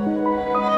Música